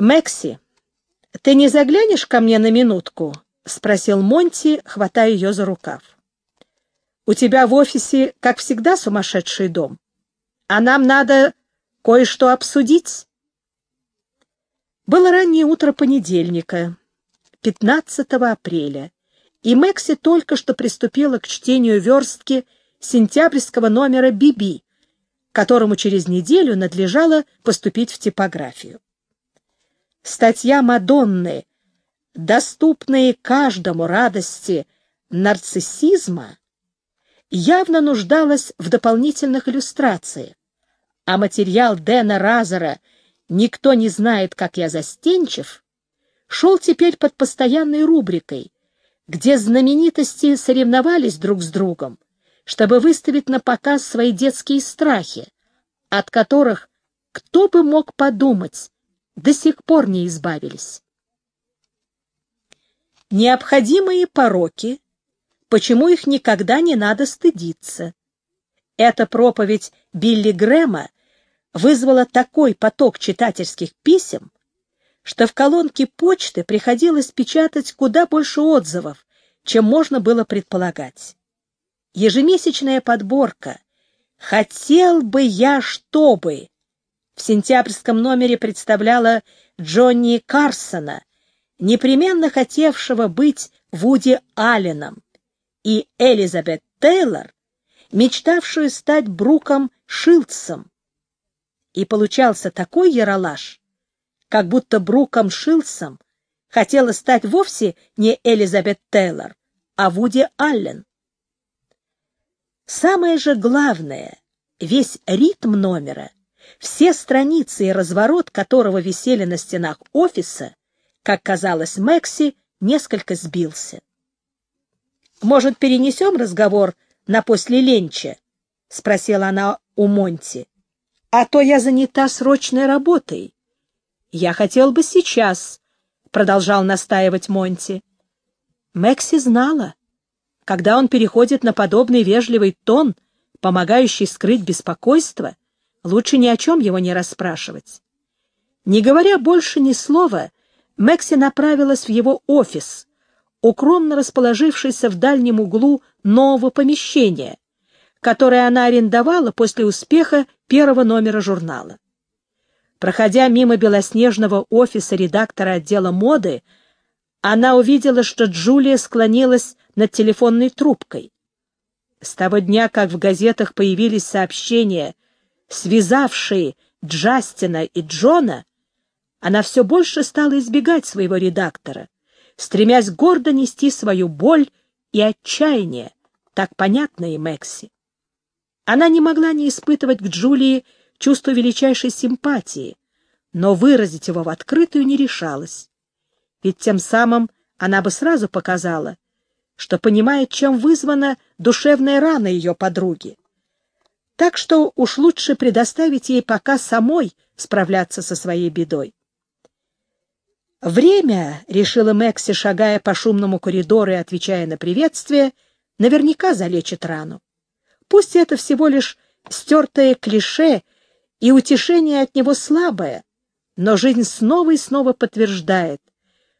«Мэкси, ты не заглянешь ко мне на минутку?» — спросил Монти, хватая ее за рукав. «У тебя в офисе, как всегда, сумасшедший дом, а нам надо кое-что обсудить». Было раннее утро понедельника, 15 апреля, и Мэкси только что приступила к чтению верстки сентябрьского номера «Биби», которому через неделю надлежало поступить в типографию. Статья Мадонны, доступные каждому радости нарциссизма, явно нуждалась в дополнительных иллюстрациях, а материал Дэна Разера «Никто не знает, как я застенчив» шел теперь под постоянной рубрикой, где знаменитости соревновались друг с другом, чтобы выставить на показ свои детские страхи, от которых кто бы мог подумать, до сих пор не избавились. Необходимые пороки, почему их никогда не надо стыдиться. Эта проповедь Билли Грэма вызвала такой поток читательских писем, что в колонке почты приходилось печатать куда больше отзывов, чем можно было предполагать. Ежемесячная подборка «Хотел бы я, чтобы» в сентябрьском номере представляла Джонни Карсона, непременно хотевшего быть Вуди Алленом, и Элизабет Тейлор, мечтавшую стать Бруком Шилдсом. И получался такой яролаж, как будто Бруком Шилдсом хотела стать вовсе не Элизабет Тейлор, а Вуди Аллен. Самое же главное, весь ритм номера все страницы и разворот которого висели на стенах офиса, как казалось Мэкси, несколько сбился. «Может, перенесем разговор на после ленча?» — спросила она у Монти. «А то я занята срочной работой». «Я хотел бы сейчас», — продолжал настаивать Монти. Мэкси знала, когда он переходит на подобный вежливый тон, помогающий скрыть беспокойство, Лучше ни о чем его не расспрашивать. Не говоря больше ни слова, Мэкси направилась в его офис, укромно расположившийся в дальнем углу нового помещения, которое она арендовала после успеха первого номера журнала. Проходя мимо белоснежного офиса редактора отдела моды, она увидела, что Джулия склонилась над телефонной трубкой. С того дня, как в газетах появились сообщения связавшие Джастина и Джона, она все больше стала избегать своего редактора, стремясь гордо нести свою боль и отчаяние, так понятное Мэкси. Она не могла не испытывать к Джулии чувство величайшей симпатии, но выразить его в открытую не решалась. Ведь тем самым она бы сразу показала, что понимает, чем вызвана душевная рана ее подруги. Так что уж лучше предоставить ей пока самой справляться со своей бедой. Время, — решила Мэкси, шагая по шумному коридору и отвечая на приветствие, — наверняка залечит рану. Пусть это всего лишь стертое клише и утешение от него слабое, но жизнь снова и снова подтверждает,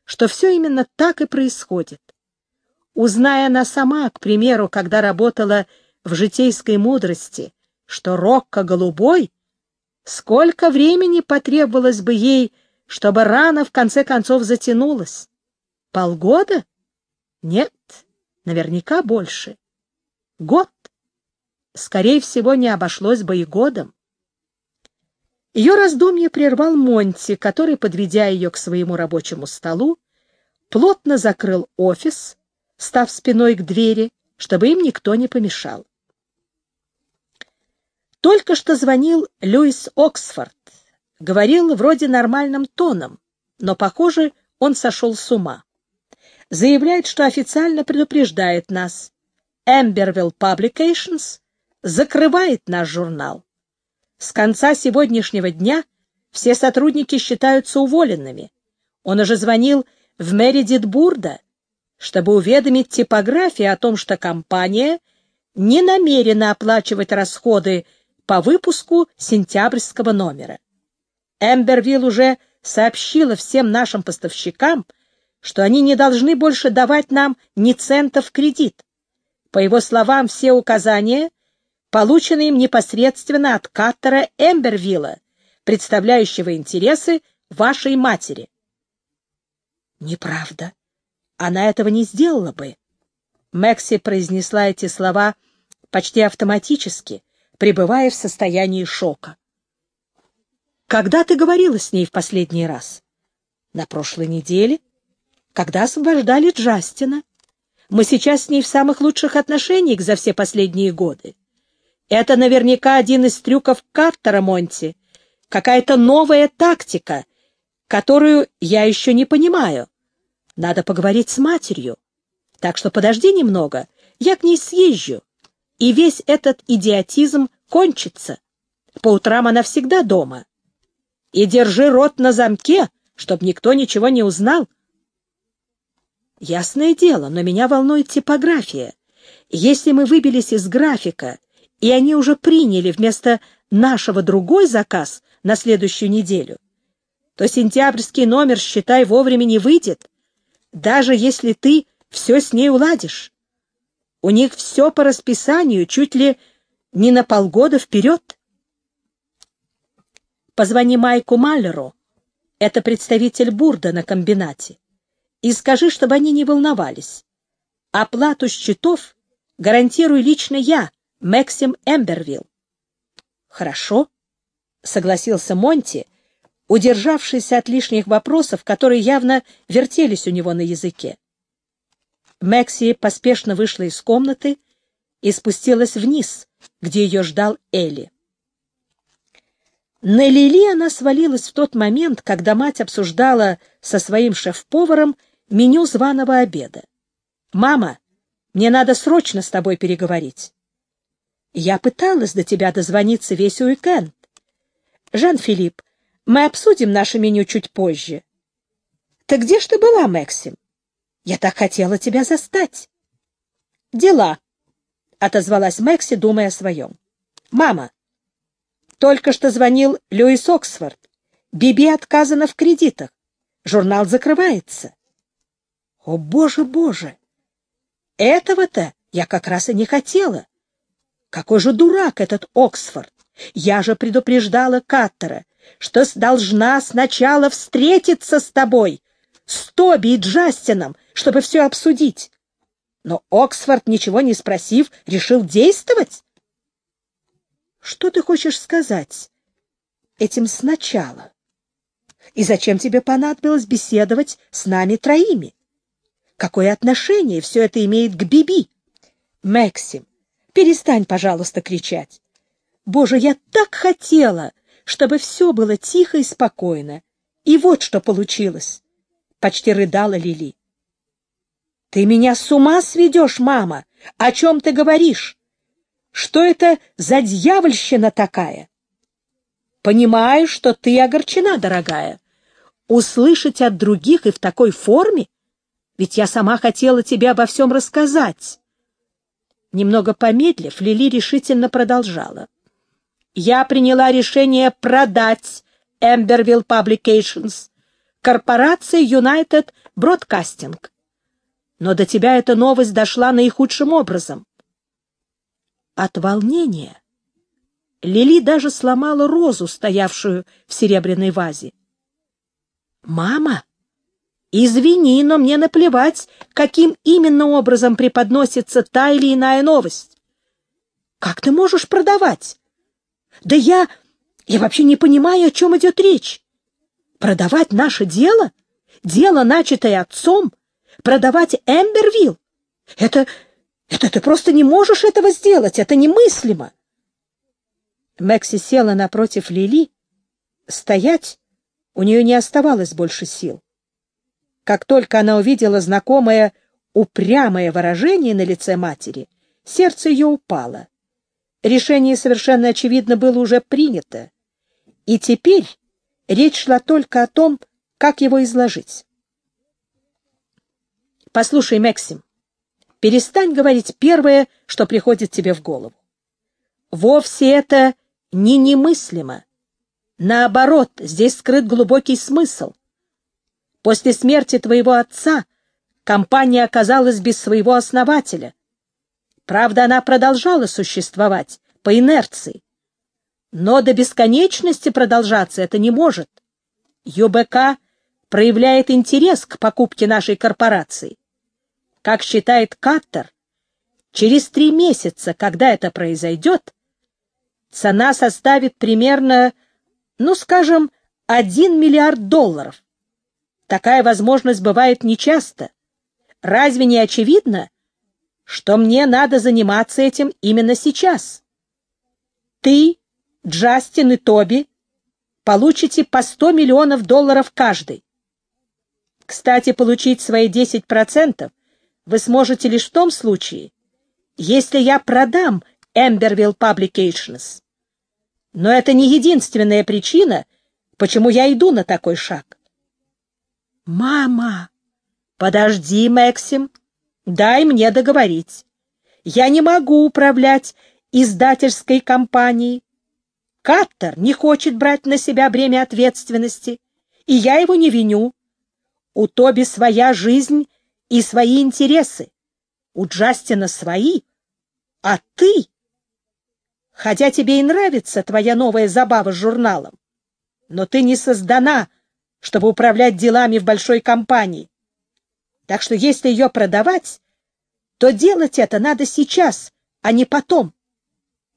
что все именно так и происходит. Узная она сама, к примеру, когда работала в житейской мудрости, что Рокко голубой, сколько времени потребовалось бы ей, чтобы рана в конце концов затянулась? Полгода? Нет, наверняка больше. Год? Скорее всего, не обошлось бы и годом. Ее раздумье прервал Монти, который, подведя ее к своему рабочему столу, плотно закрыл офис, став спиной к двери, чтобы им никто не помешал. Только что звонил Льюис Оксфорд. Говорил вроде нормальным тоном, но, похоже, он сошел с ума. Заявляет, что официально предупреждает нас. Эмбервилл Publications закрывает наш журнал. С конца сегодняшнего дня все сотрудники считаются уволенными. Он уже звонил в Мередит Бурда, чтобы уведомить типографию о том, что компания не намерена оплачивать расходы по выпуску сентябрьского номера. Эмбервилл уже сообщила всем нашим поставщикам, что они не должны больше давать нам ни цента в кредит. По его словам, все указания получены им непосредственно от Каттера Эмбервилла, представляющего интересы вашей матери. Неправда. Она этого не сделала бы. Мэкси произнесла эти слова почти автоматически, пребывая в состоянии шока. Когда ты говорила с ней в последний раз? На прошлой неделе, когда освобождали Джастина. Мы сейчас с ней в самых лучших отношениях за все последние годы. Это наверняка один из трюков Картера, Монти. Какая-то новая тактика, которую я еще не понимаю. Надо поговорить с матерью. Так что подожди немного, я к ней съезжу, и весь этот идиотизм кончится. По утрам она всегда дома. И держи рот на замке, чтобы никто ничего не узнал. Ясное дело, но меня волнует типография. Если мы выбились из графика, и они уже приняли вместо нашего другой заказ на следующую неделю, то сентябрьский номер, считай, вовремя не выйдет, даже если ты все с ней уладишь. У них все по расписанию, чуть ли не на полгода вперед. Позвони Майку Маллеру, это представитель Бурда на комбинате и скажи, чтобы они не волновались. Оплату счетов гарантирую лично я, Максим Эмбервилл. Хорошо, согласился Монти, удержавшийся от лишних вопросов, которые явно вертелись у него на языке. Мэкси поспешно вышла из комнаты и спустилась вниз, где ее ждал Элли. На Лили она свалилась в тот момент, когда мать обсуждала со своим шеф-поваром меню званого обеда. «Мама, мне надо срочно с тобой переговорить». «Я пыталась до тебя дозвониться весь уикенд. Жан-Филипп, мы обсудим наше меню чуть позже». «Ты где ж ты была, Максим? Я так хотела тебя застать». «Дела», — отозвалась Мэкси, думая о своем. «Мама, только что звонил Льюис Оксфорд. Биби отказано в кредитах. Журнал закрывается. О, боже, боже! Этого-то я как раз и не хотела. Какой же дурак этот Оксфорд! Я же предупреждала Каттера, что должна сначала встретиться с тобой, с Тоби и Джастином, чтобы все обсудить. Но Оксфорд, ничего не спросив, решил действовать. Что ты хочешь сказать этим сначала? И зачем тебе понадобилось беседовать с нами троими? Какое отношение все это имеет к Биби? Максим, перестань, пожалуйста, кричать. Боже, я так хотела, чтобы все было тихо и спокойно. И вот что получилось. Почти рыдала Лили. Ты меня с ума сведешь, мама? О чем ты говоришь? Что это за дьявольщина такая? Понимаю, что ты огорчена, дорогая. Услышать от других и в такой форме ведь я сама хотела тебе обо всем рассказать. Немного помедлив, Лили решительно продолжала. Я приняла решение продать Emberville Publications корпорации United Broadcasting. Но до тебя эта новость дошла наихудшим образом. От волнения Лили даже сломала розу, стоявшую в серебряной вазе. «Мама!» Извини, но мне наплевать, каким именно образом преподносится та или иная новость. Как ты можешь продавать? Да я... я вообще не понимаю, о чем идет речь. Продавать наше дело? Дело, начатое отцом? Продавать Эмбервилл? Это... это ты просто не можешь этого сделать, это немыслимо. Мэкси села напротив Лили. Стоять у нее не оставалось больше сил. Как только она увидела знакомое упрямое выражение на лице матери, сердце ее упало. Решение совершенно очевидно было уже принято. И теперь речь шла только о том, как его изложить. «Послушай, Максим, перестань говорить первое, что приходит тебе в голову. Вовсе это не немыслимо. Наоборот, здесь скрыт глубокий смысл. После смерти твоего отца компания оказалась без своего основателя. Правда, она продолжала существовать по инерции. Но до бесконечности продолжаться это не может. ЮБК проявляет интерес к покупке нашей корпорации. Как считает Каттер, через три месяца, когда это произойдет, цена составит примерно, ну, скажем, 1 миллиард долларов. Такая возможность бывает нечасто. Разве не очевидно, что мне надо заниматься этим именно сейчас? Ты, Джастин и Тоби получите по 100 миллионов долларов каждый. Кстати, получить свои 10% вы сможете лишь в том случае, если я продам Emberville Publications. Но это не единственная причина, почему я иду на такой шаг. «Мама!» «Подожди, Максим, дай мне договорить. Я не могу управлять издательской компанией. Каттер не хочет брать на себя бремя ответственности, и я его не виню. У Тоби своя жизнь и свои интересы. У Джастина свои. А ты... Хотя тебе и нравится твоя новая забава с журналом, но ты не создана, чтобы управлять делами в большой компании. Так что если ее продавать, то делать это надо сейчас, а не потом.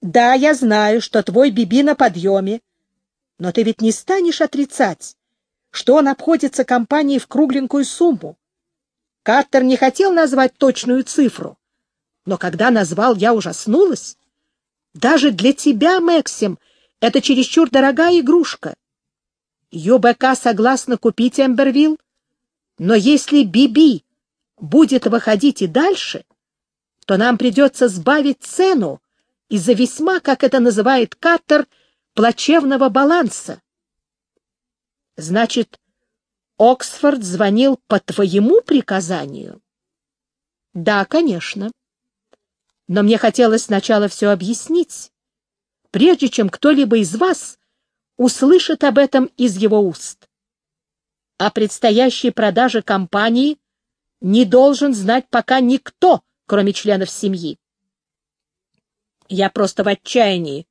Да, я знаю, что твой Биби на подъеме, но ты ведь не станешь отрицать, что он обходится компании в кругленькую сумму. Каттер не хотел назвать точную цифру, но когда назвал, я ужаснулась. Даже для тебя, Максим, это чересчур дорогая игрушка. ЮБК согласна купить Эмбервилл, но если Биби будет выходить и дальше, то нам придется сбавить цену из-за весьма, как это называет Каттер, плачевного баланса. Значит, Оксфорд звонил по твоему приказанию? Да, конечно. Но мне хотелось сначала все объяснить, прежде чем кто-либо из вас услышит об этом из его уст. О предстоящей продаже компании не должен знать пока никто, кроме членов семьи. Я просто в отчаянии,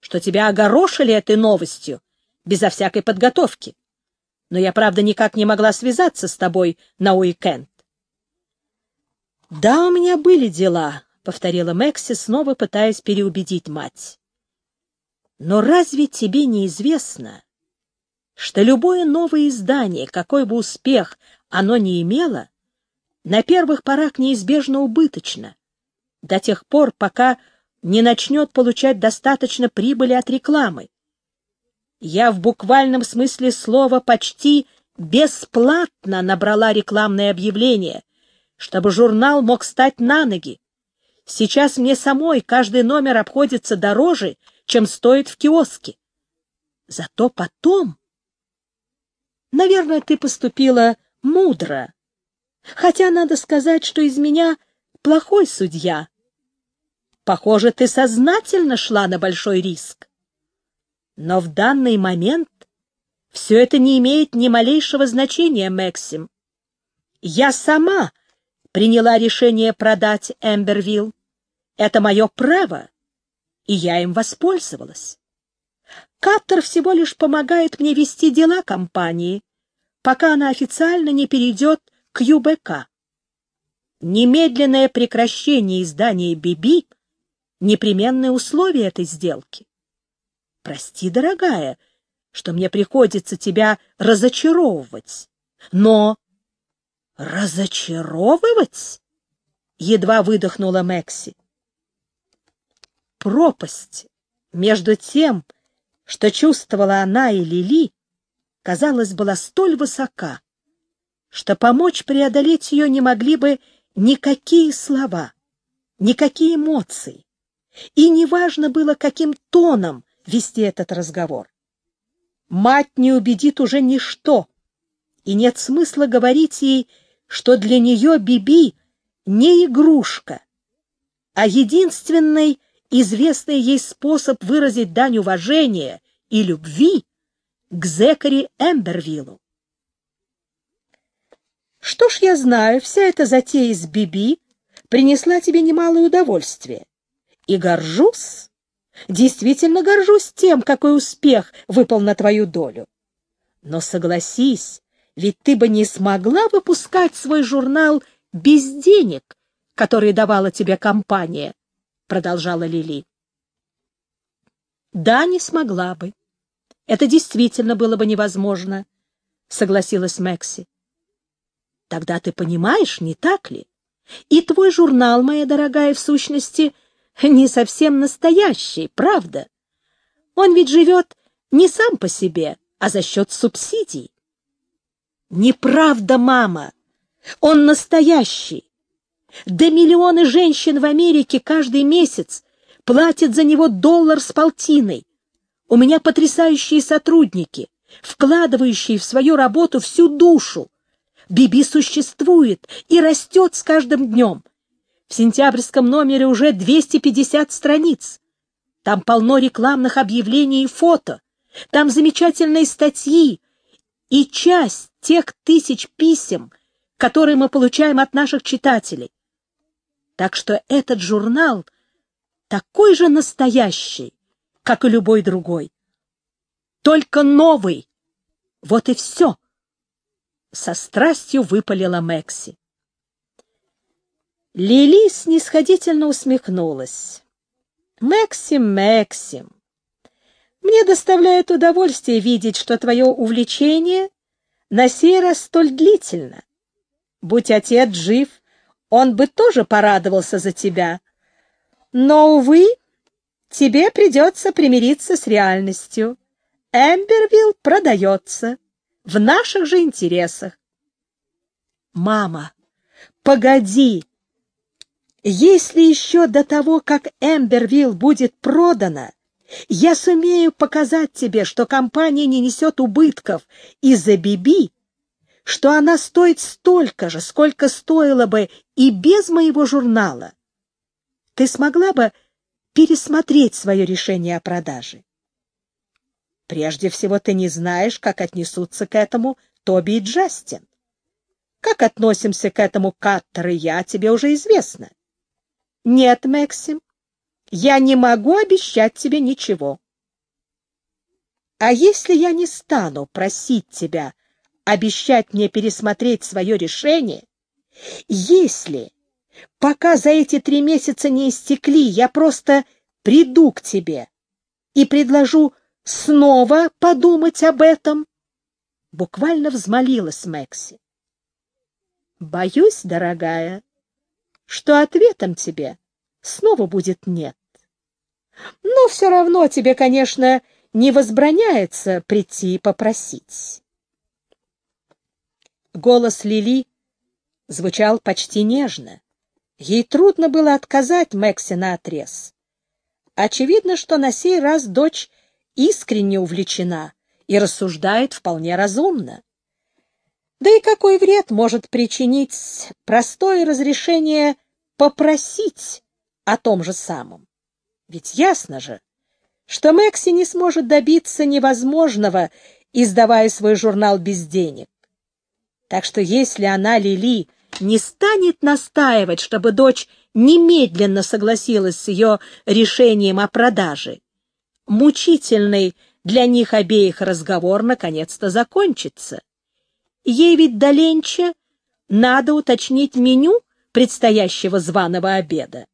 что тебя огорошили этой новостью, безо всякой подготовки но я, правда, никак не могла связаться с тобой на уикенд. — Да, у меня были дела, — повторила Мэкси, снова пытаясь переубедить мать. — Но разве тебе не известно, что любое новое издание, какой бы успех оно ни имело, на первых порах неизбежно убыточно, до тех пор, пока не начнет получать достаточно прибыли от рекламы, я в буквальном смысле слова почти бесплатно набрала рекламное объявление, чтобы журнал мог стать на ноги. Сейчас мне самой каждый номер обходится дороже, чем стоит в киоске. Зато потом... Наверное, ты поступила мудро. Хотя надо сказать, что из меня плохой судья. Похоже, ты сознательно шла на большой риск. Но в данный момент все это не имеет ни малейшего значения, Максим. Я сама приняла решение продать Эмбервилл. Это мое право, и я им воспользовалась. Каттер всего лишь помогает мне вести дела компании, пока она официально не перейдет к ЮБК. Немедленное прекращение издания «Биби» — непременное условие этой сделки. Прости, дорогая, что мне приходится тебя разочаровывать. Но... Разочаровывать? Едва выдохнула Мэкси. Пропасть между тем, что чувствовала она и Лили, казалось, была столь высока, что помочь преодолеть ее не могли бы никакие слова, никакие эмоции. И неважно было, каким тоном вести этот разговор. Мать не убедит уже ничто, и нет смысла говорить ей, что для нее Биби не игрушка, а единственный известный ей способ выразить дань уважения и любви к Зекари Эмбервиллу. Что ж, я знаю, вся эта затея с Биби принесла тебе немалое удовольствие. И горжусь, действительно горжусь тем, какой успех выпал на твою долю. Но согласись, ведь ты бы не смогла выпускать свой журнал без денег, которые давала тебе компания, — продолжала Лили. Да, не смогла бы. Это действительно было бы невозможно, — согласилась Мэкси. Тогда ты понимаешь, не так ли? И твой журнал, моя дорогая, в сущности, не совсем настоящий, правда? Он ведь живет не сам по себе, а за счет субсидий. Неправда, мама. Он настоящий. Да миллионы женщин в Америке каждый месяц платят за него доллар с полтиной. У меня потрясающие сотрудники, вкладывающие в свою работу всю душу. Биби существует и растет с каждым днем. В сентябрьском номере уже 250 страниц. Там полно рекламных объявлений и фото. Там замечательные статьи. И часть тех тысяч писем, которые мы получаем от наших читателей. Так что этот журнал такой же настоящий, как и любой другой. Только новый. Вот и все. Со страстью выпалила Мэкси. Лили снисходительно усмехнулась. «Мэксим, Мэксим, мне доставляет удовольствие видеть, что твое увлечение на сей раз столь длительно. Будь отец жив, он бы тоже порадовался за тебя. Но, увы, тебе придется примириться с реальностью. Эмбервилл продается. В наших же интересах. Мама, погоди! Если еще до того, как Эмбервилл будет продана, я сумею показать тебе, что компания не несет убытков из-за Биби, что она стоит столько же, сколько стоила бы и без моего журнала. Ты смогла бы пересмотреть свое решение о продаже? Прежде всего, ты не знаешь, как отнесутся к этому Тоби и Джастин. Как относимся к этому Каттер и я, тебе уже известно. Нет, Максим, я не могу обещать тебе ничего. А если я не стану просить тебя обещать мне пересмотреть свое решение, если, пока за эти три месяца не истекли, я просто приду к тебе и предложу снова подумать об этом, буквально взмолилась Мэкси. Боюсь, дорогая, что ответом тебе снова будет нет. Но все равно тебе, конечно, не возбраняется прийти и попросить. Голос Лили звучал почти нежно. Ей трудно было отказать Мэкси на отрез. Очевидно, что на сей раз дочь искренне увлечена и рассуждает вполне разумно. Да и какой вред может причинить простое разрешение попросить о том же самом? Ведь ясно же, что Мэкси не сможет добиться невозможного, издавая свой журнал без денег. Так что если она, Лили, не станет настаивать, чтобы дочь немедленно согласилась с ее решением о продаже, мучительный для них обеих разговор наконец-то закончится. Ей ведь до ленча надо уточнить меню предстоящего званого обеда.